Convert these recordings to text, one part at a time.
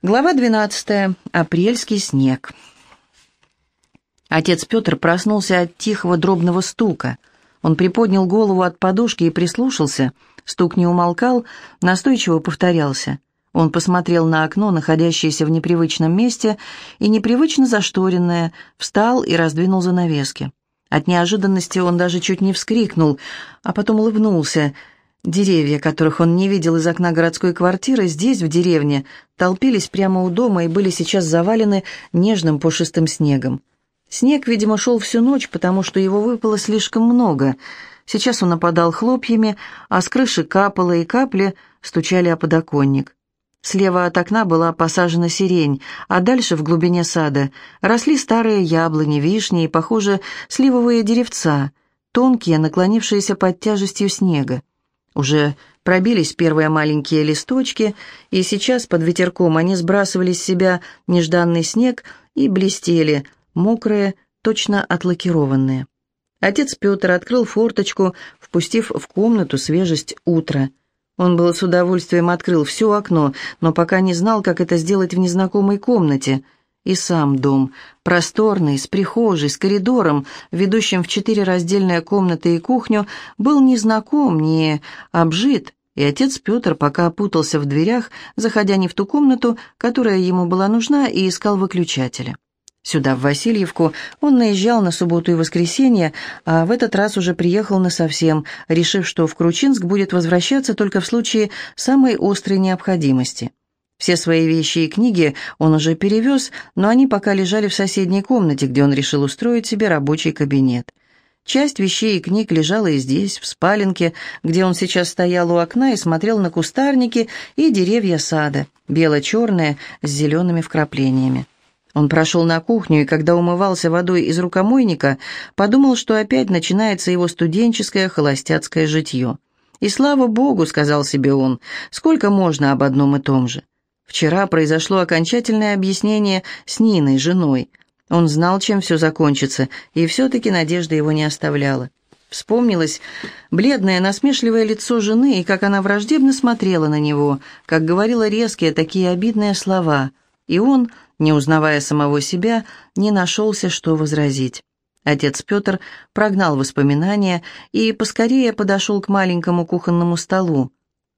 Глава 12. Апрельский снег. Отец Петр проснулся от тихого дробного стука. Он приподнял голову от подушки и прислушался. Стук не умолкал, настойчиво повторялся. Он посмотрел на окно, находящееся в непривычном месте, и непривычно зашторенное, встал и раздвинул занавески. От неожиданности он даже чуть не вскрикнул, а потом улыбнулся — Деревья, которых он не видел из окна городской квартиры, здесь, в деревне, толпились прямо у дома и были сейчас завалены нежным пушистым снегом. Снег, видимо, шел всю ночь, потому что его выпало слишком много. Сейчас он опадал хлопьями, а с крыши капало, и капли стучали о подоконник. Слева от окна была посажена сирень, а дальше, в глубине сада, росли старые яблони, вишни и, похоже, сливовые деревца, тонкие, наклонившиеся под тяжестью снега. Уже пробились первые маленькие листочки, и сейчас под ветерком они сбрасывали с себя нежданный снег и блестели, мокрые, точно отлакированные. Отец Петр открыл форточку, впустив в комнату свежесть утра. Он был с удовольствием открыл все окно, но пока не знал, как это сделать в незнакомой комнате — и сам дом, просторный, с прихожей, с коридором, ведущим в четыре раздельные комнаты и кухню, был незнаком, не обжит, и отец Петр пока опутался в дверях, заходя не в ту комнату, которая ему была нужна, и искал выключателя. Сюда, в Васильевку, он наезжал на субботу и воскресенье, а в этот раз уже приехал насовсем, решив, что в Кручинск будет возвращаться только в случае самой острой необходимости. Все свои вещи и книги он уже перевез, но они пока лежали в соседней комнате, где он решил устроить себе рабочий кабинет. Часть вещей и книг лежала и здесь, в спаленке, где он сейчас стоял у окна и смотрел на кустарники и деревья сада, бело-черные, с зелеными вкраплениями. Он прошел на кухню и, когда умывался водой из рукомойника, подумал, что опять начинается его студенческое холостяцкое житье. «И слава богу», — сказал себе он, — «сколько можно об одном и том же?» Вчера произошло окончательное объяснение с Ниной, женой. Он знал, чем все закончится, и все-таки надежда его не оставляла. Вспомнилось бледное, насмешливое лицо жены, и как она враждебно смотрела на него, как говорила резкие, такие обидные слова. И он, не узнавая самого себя, не нашелся, что возразить. Отец Петр прогнал воспоминания и поскорее подошел к маленькому кухонному столу.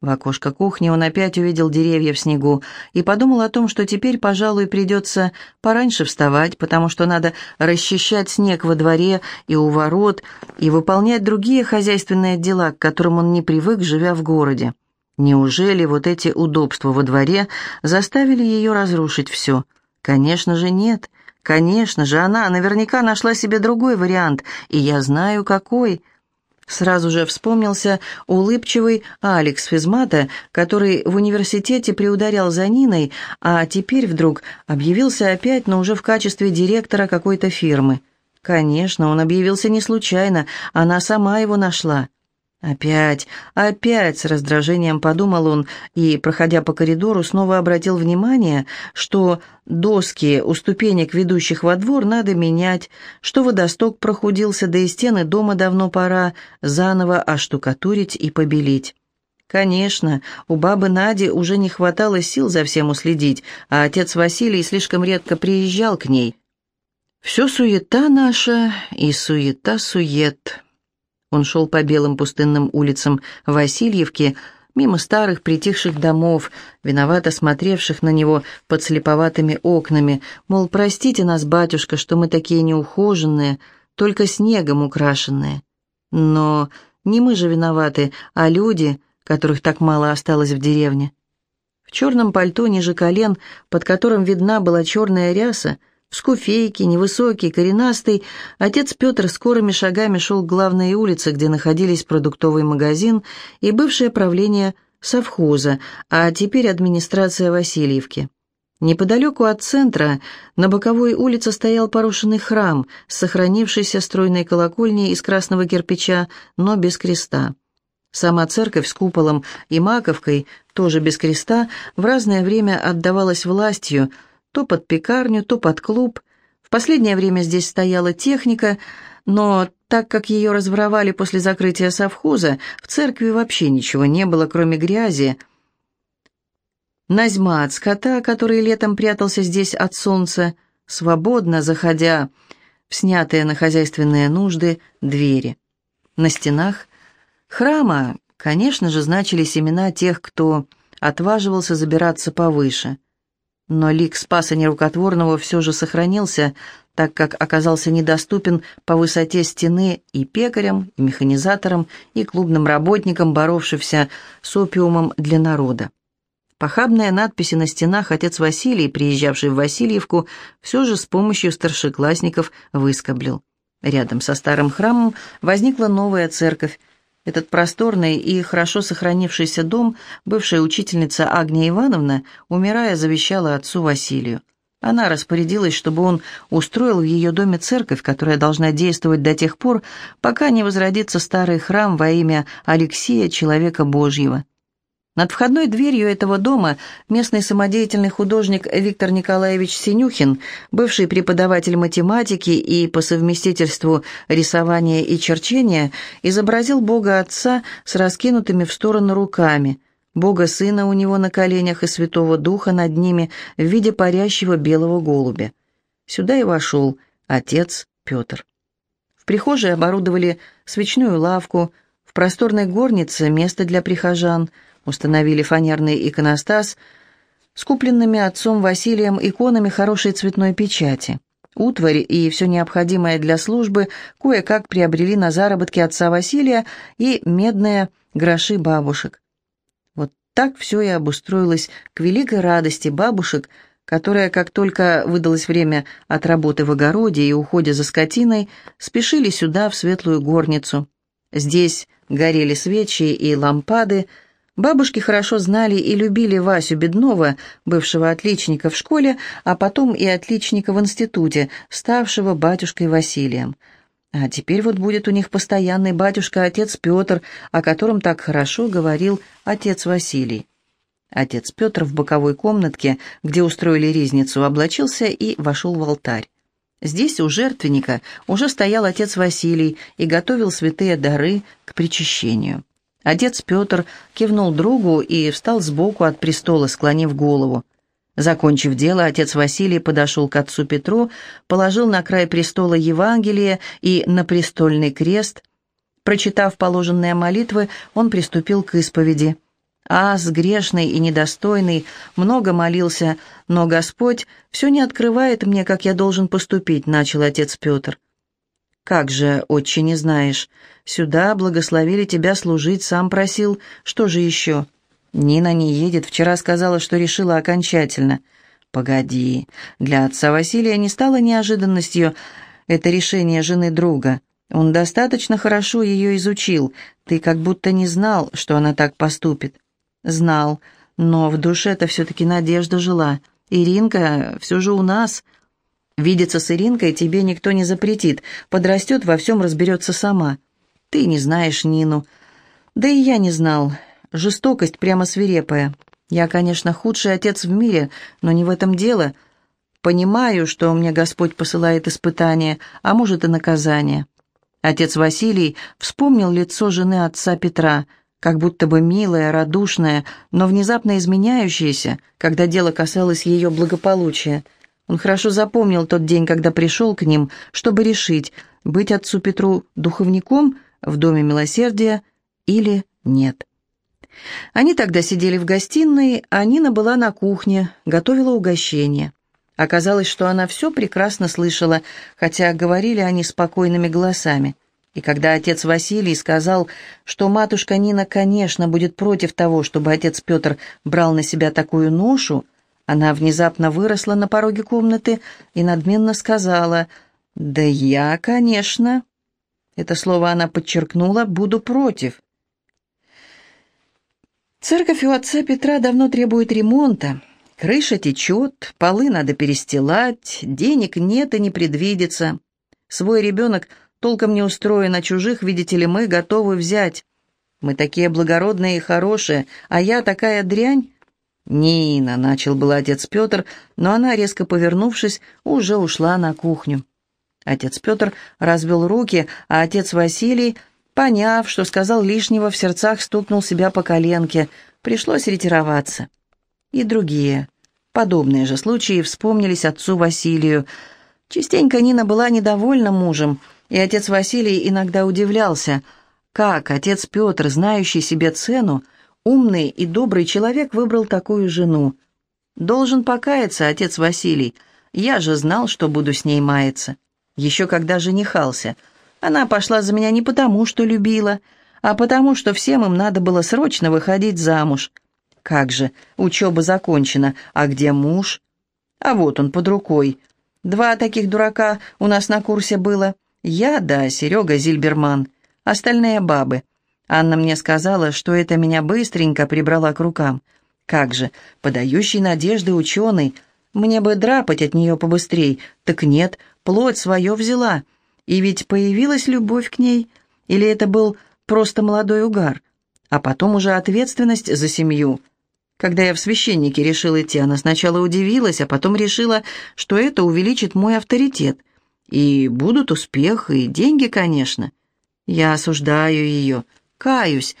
В окошко кухни он опять увидел деревья в снегу и подумал о том, что теперь, пожалуй, придется пораньше вставать, потому что надо расчищать снег во дворе и у ворот и выполнять другие хозяйственные дела, к которым он не привык, живя в городе. Неужели вот эти удобства во дворе заставили ее разрушить все? Конечно же, нет. Конечно же, она наверняка нашла себе другой вариант, и я знаю, какой — Сразу же вспомнился улыбчивый Алекс Физмата, который в университете приударял за Ниной, а теперь вдруг объявился опять, но уже в качестве директора какой-то фирмы. Конечно, он объявился не случайно, она сама его нашла. «Опять, опять!» — с раздражением подумал он и, проходя по коридору, снова обратил внимание, что доски у ступенек, ведущих во двор, надо менять, что водосток прохудился, да и стены дома давно пора заново оштукатурить и побелить. Конечно, у бабы Нади уже не хватало сил за всем уследить, а отец Василий слишком редко приезжал к ней. «Все суета наша и суета-сует», он шел по белым пустынным улицам Васильевки, мимо старых притихших домов, виновато смотревших на него под слеповатыми окнами, мол, простите нас, батюшка, что мы такие неухоженные, только снегом украшенные. Но не мы же виноваты, а люди, которых так мало осталось в деревне. В черном пальто ниже колен, под которым видна была черная ряса, в скуфейке, невысокий, коренастый, отец Петр скорыми шагами шел к главной улице, где находились продуктовый магазин и бывшее правление совхоза, а теперь администрация Васильевки. Неподалеку от центра на боковой улице стоял порушенный храм с сохранившейся стройной колокольней из красного кирпича, но без креста. Сама церковь с куполом и маковкой, тоже без креста, в разное время отдавалась властью – то под пекарню, то под клуб. В последнее время здесь стояла техника, но так как ее разворовали после закрытия совхоза, в церкви вообще ничего не было, кроме грязи. Назьма от скота, который летом прятался здесь от солнца, свободно заходя в снятые на хозяйственные нужды двери. На стенах храма, конечно же, значились имена тех, кто отваживался забираться повыше. Но лик Спаса Нерукотворного все же сохранился, так как оказался недоступен по высоте стены и пекарям, и механизаторам, и клубным работникам, боровшимся с опиумом для народа. Похабные надписи на стенах отец Василий, приезжавший в Васильевку, все же с помощью старшеклассников выскоблил. Рядом со старым храмом возникла новая церковь. Этот просторный и хорошо сохранившийся дом бывшая учительница Агния Ивановна, умирая, завещала отцу Василию. Она распорядилась, чтобы он устроил в ее доме церковь, которая должна действовать до тех пор, пока не возродится старый храм во имя Алексея, человека Божьего. Над входной дверью этого дома местный самодеятельный художник Виктор Николаевич Синюхин, бывший преподаватель математики и по совместительству рисования и черчения, изобразил Бога Отца с раскинутыми в сторону руками, Бога Сына у него на коленях и Святого Духа над ними в виде парящего белого голубя. Сюда и вошел отец Петр. В прихожей оборудовали свечную лавку, в просторной горнице место для прихожан – Установили фанерный иконостас с купленными отцом Василием иконами хорошей цветной печати. Утварь и все необходимое для службы кое-как приобрели на заработки отца Василия и медные гроши бабушек. Вот так все и обустроилось к великой радости бабушек, которые, как только выдалось время от работы в огороде и уходе за скотиной, спешили сюда, в светлую горницу. Здесь горели свечи и лампады, Бабушки хорошо знали и любили Васю Беднова, бывшего отличника в школе, а потом и отличника в институте, ставшего батюшкой Василием. А теперь вот будет у них постоянный батюшка-отец Петр, о котором так хорошо говорил отец Василий. Отец Петр в боковой комнатке, где устроили ризницу, облачился и вошел в алтарь. Здесь у жертвенника уже стоял отец Василий и готовил святые дары к причащению. Отец Петр кивнул другу и встал сбоку от престола, склонив голову. Закончив дело, отец Василий подошел к отцу Петру, положил на край престола Евангелие и на престольный крест. Прочитав положенные молитвы, он приступил к исповеди. Ас, грешный и недостойный, много молился, но Господь все не открывает мне, как я должен поступить, начал отец Петр. «Как же, отче, не знаешь? Сюда благословили тебя служить, сам просил. Что же еще?» «Нина не едет. Вчера сказала, что решила окончательно». «Погоди. Для отца Василия не стало неожиданностью это решение жены друга. Он достаточно хорошо ее изучил. Ты как будто не знал, что она так поступит». «Знал. Но в душе-то все-таки надежда жила. Иринка все же у нас». Видеться с Иринкой тебе никто не запретит. Подрастет, во всем разберется сама. Ты не знаешь Нину. Да и я не знал. Жестокость прямо свирепая. Я, конечно, худший отец в мире, но не в этом дело. Понимаю, что мне Господь посылает испытания, а может и наказание. Отец Василий вспомнил лицо жены отца Петра, как будто бы милое, радушное, но внезапно изменяющееся, когда дело касалось ее благополучия – он хорошо запомнил тот день, когда пришел к ним, чтобы решить, быть отцу Петру духовником в Доме Милосердия или нет. Они тогда сидели в гостиной, а Нина была на кухне, готовила угощение. Оказалось, что она все прекрасно слышала, хотя говорили они спокойными голосами. И когда отец Василий сказал, что матушка Нина, конечно, будет против того, чтобы отец Петр брал на себя такую ношу, она внезапно выросла на пороге комнаты и надменно сказала «Да я, конечно». Это слово она подчеркнула «буду против». Церковь у отца Петра давно требует ремонта. Крыша течет, полы надо перестилать, денег нет и не предвидится. Свой ребенок толком не устроен, а чужих, видите ли, мы готовы взять. Мы такие благородные и хорошие, а я такая дрянь. «Нина», — начал был отец Петр, но она, резко повернувшись, уже ушла на кухню. Отец Петр развел руки, а отец Василий, поняв, что сказал лишнего, в сердцах стукнул себя по коленке. Пришлось ретироваться. И другие, подобные же случаи вспомнились отцу Василию. Частенько Нина была недовольна мужем, и отец Василий иногда удивлялся, как отец Петр, знающий себе цену, умный и добрый человек, выбрал такую жену. Должен покаяться, отец Василий, я же знал, что буду с ней маяться. Еще когда женихался. Она пошла за меня не потому, что любила, а потому, что всем им надо было срочно выходить замуж. Как же, учеба закончена, а где муж? А вот он под рукой. Два таких дурака у нас на курсе было. Я, да, Серега Зильберман. Остальные бабы. Анна мне сказала, что это меня быстренько прибрала к рукам. Как же, подающий надежды ученый. Мне бы драпать от нее побыстрей. Так нет, плоть свое взяла. И ведь появилась любовь к ней. Или это был просто молодой угар? А потом уже ответственность за семью. Когда я в священнике решил идти, она сначала удивилась, а потом решила, что это увеличит мой авторитет. И будут успех, и деньги, конечно. Я осуждаю ее, каюсь.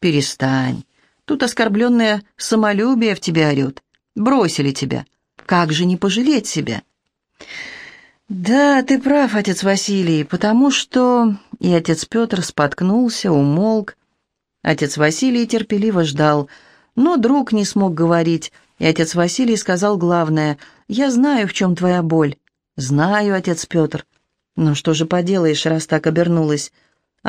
Перестань. Тут оскорбленное самолюбие в тебя орет. Бросили тебя. Как же не пожалеть себя? Да, ты прав, отец Василий, потому что... И отец Петр споткнулся, умолк. Отец Василий терпеливо ждал, но друг не смог говорить, и отец Василий сказал главное, «Я знаю, в чем твоя боль». «Знаю, отец Петр». «Ну что же поделаешь, раз так обернулась?»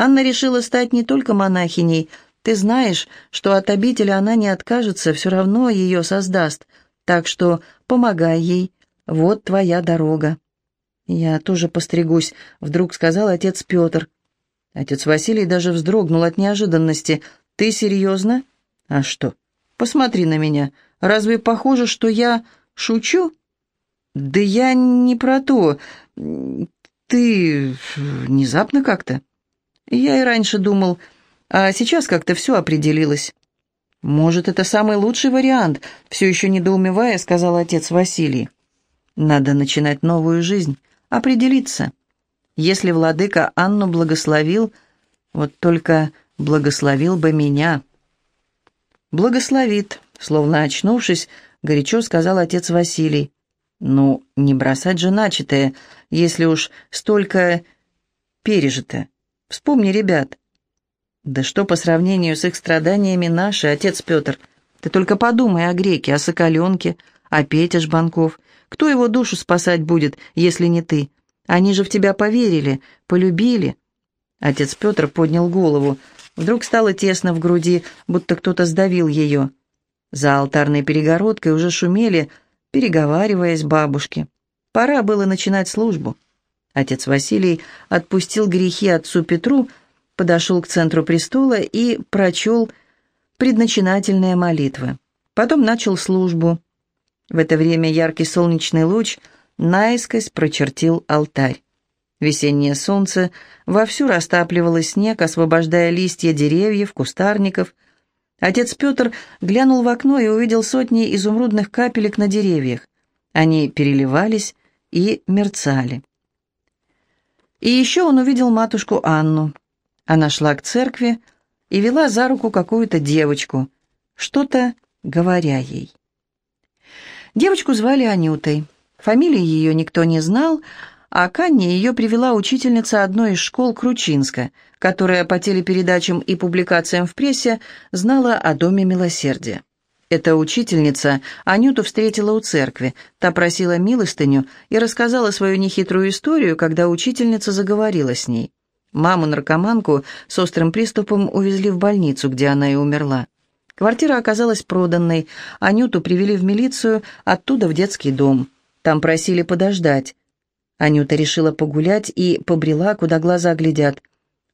Анна решила стать не только монахиней. Ты знаешь, что от обители она не откажется, все равно ее создаст. Так что помогай ей. Вот твоя дорога. «Я тоже постригусь», — вдруг сказал отец Петр. Отец Василий даже вздрогнул от неожиданности. «Ты серьезно?» «А что? Посмотри на меня. Разве похоже, что я шучу?» «Да я не про то. Ты внезапно как-то». «Я и раньше думал, а сейчас как-то все определилось». «Может, это самый лучший вариант», — все еще недоумевая, сказал отец Василий. «Надо начинать новую жизнь, определиться. Если владыка Анну благословил, вот только благословил бы меня». «Благословит», словно очнувшись, горячо сказал отец Василий. «Ну, не бросать же начатое, если уж столько пережито. Вспомни ребят». «Да что по сравнению с их страданиями наши, отец Петр? Ты только подумай о греке, о соколенке, о Пете Жбанков. Кто его душу спасать будет, если не ты? Они же в тебя поверили, полюбили». Отец Петр поднял голову. Вдруг стало тесно в груди, будто кто-то сдавил ее. За алтарной перегородкой уже шумели, переговариваясь бабушки. Пора было начинать службу. Отец Василий отпустил грехи отцу Петру, подошел к центру престола и прочел предначинательные молитвы. Потом начал службу. В это время яркий солнечный луч наискось прочертил алтарь. Весеннее солнце вовсю растапливало снег, освобождая листья деревьев, кустарников – Отец Петр глянул в окно и увидел сотни изумрудных капелек на деревьях. Они переливались и мерцали. И еще он увидел матушку Анну. Она шла к церкви и вела за руку какую-то девочку, что-то говоря ей. Девочку звали Анютой. Фамилии ее никто не знал, а к Анне ее привела учительница одной из школ Кручинска, которая по телепередачам и публикациям в прессе знала о Доме Милосердия. Эта учительница Анюту встретила у церкви, та просила милостыню и рассказала свою нехитрую историю, когда учительница заговорила с ней. Маму-наркоманку с острым приступом увезли в больницу, где она и умерла. Квартира оказалась проданной, Анюту привели в милицию, оттуда в детский дом. Там просили подождать. Анюта решила погулять и побрела, куда глаза глядят.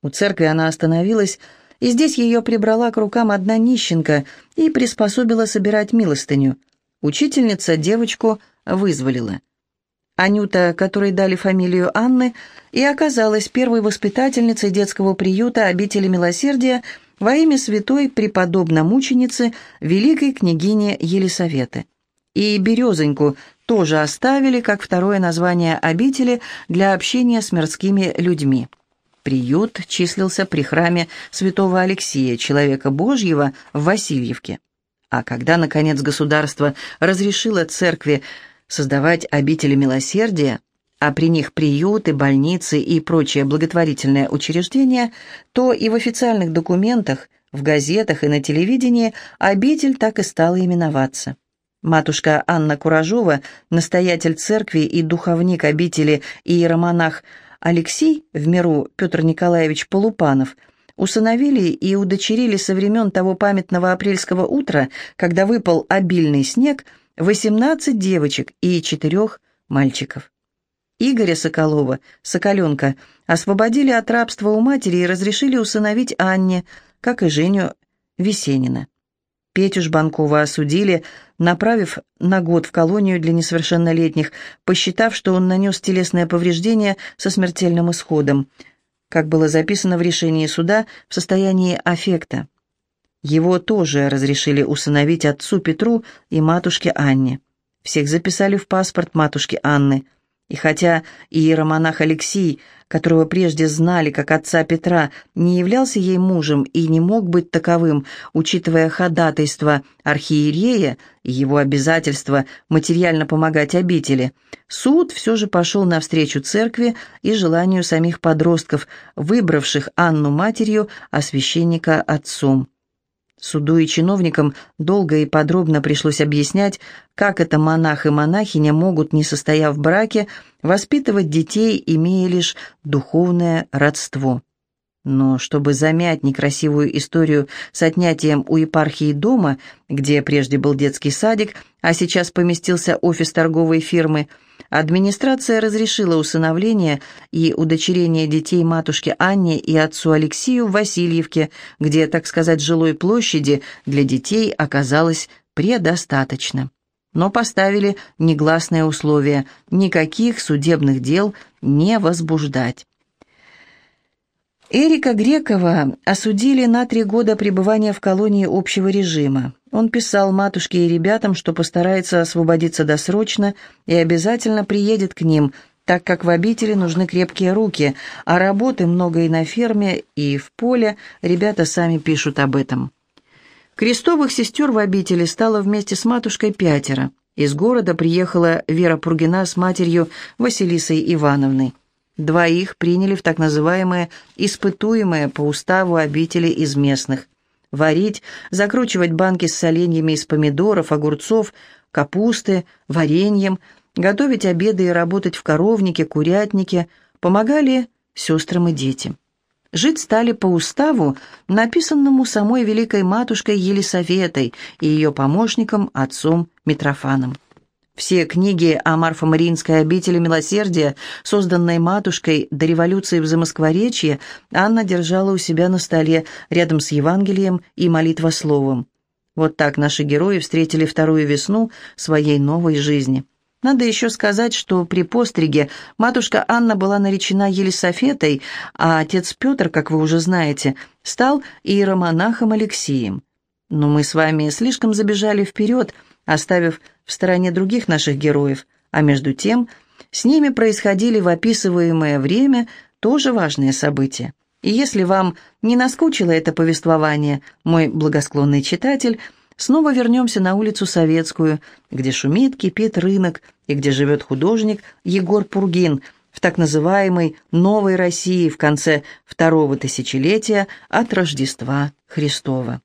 У церкви она остановилась, и здесь ее прибрала к рукам одна нищенка и приспособила собирать милостыню. Учительница девочку вызволила. Анюта, которой дали фамилию Анны, и оказалась первой воспитательницей детского приюта обители милосердия во имя святой преподобно-мученицы великой княгини Елисаветы. И Березоньку тоже оставили как второе название обители для общения с мирскими людьми. Приют числился при храме святого Алексея, человека Божьего, в Васильевке. А когда, наконец, государство разрешило церкви создавать обители милосердия, а при них приюты, больницы и прочие благотворительные учреждения, то и в официальных документах, в газетах и на телевидении обитель так и стала именоваться. Матушка Анна Куражова, настоятель церкви и духовник обители иеромонах Алексей, в миру Петр Николаевич Полупанов, усыновили и удочерили со времен того памятного апрельского утра, когда выпал обильный снег, 18 девочек и четырех мальчиков. Игоря Соколова, Соколенка, освободили от рабства у матери и разрешили усыновить Анне, как и Женю Весенина. Петю Жбанкова осудили, направив на год в колонию для несовершеннолетних, посчитав, что он нанес телесное повреждение со смертельным исходом, как было записано в решении суда, в состоянии аффекта. Его тоже разрешили усыновить отцу Петру и матушке Анне. Всех записали в паспорт матушки Анны. И хотя иеромонах Алексий, которого прежде знали как отца Петра, не являлся ей мужем и не мог быть таковым, учитывая ходатайство архиерея и его обязательство материально помогать обители, суд все же пошел навстречу церкви и желанию самих подростков, выбравших Анну матерью, а священника отцом. Суду и чиновникам долго и подробно пришлось объяснять, как это монах и монахиня могут, не состояв в браке, воспитывать детей, имея лишь духовное родство. Но чтобы замять некрасивую историю с отнятием у епархии дома, где прежде был детский садик, а сейчас поместился офис торговой фирмы, администрация разрешила усыновление и удочерение детей матушке Анне и отцу Алексею в Васильевке, где, так сказать, жилой площади для детей оказалось предостаточно. Но поставили негласное условие – никаких судебных дел не возбуждать. Эрика Грекова осудили на три года пребывания в колонии общего режима. Он писал матушке и ребятам, что постарается освободиться досрочно и обязательно приедет к ним, так как в обители нужны крепкие руки, а работы много и на ферме, и в поле, ребята сами пишут об этом. Крестовых сестер в обители стало вместе с матушкой пятеро. Из города приехала Вера Пургина с матерью Василисой Ивановной. Двоих приняли в так называемые «испытуемые» по уставу обители из местных. Варить, закручивать банки с соленьями из помидоров, огурцов, капусты, вареньем, готовить обеды и работать в коровнике, курятнике помогали сестрам и детям. Жить стали по уставу, написанному самой великой матушкой Елисаветой и ее помощником отцом Митрофаном. Все книги о Марфо-Мариинской обители милосердия, созданной матушкой до революции в Замоскворечье, Анна держала у себя на столе рядом с Евангелием и молитвословом. Вот так наши герои встретили вторую весну своей новой жизни. Надо еще сказать, что при постриге матушка Анна была наречена Елисофетой, а отец Петр, как вы уже знаете, стал иеромонахом Алексием. Но мы с вами слишком забежали вперед, оставив в стороне других наших героев, а между тем с ними происходили в описываемое время тоже важные события. И если вам не наскучило это повествование, мой благосклонный читатель, снова вернемся на улицу Советскую, где шумит, кипит рынок, и где живет художник Егор Пургин в так называемой «Новой России» в конце второго тысячелетия от Рождества Христова.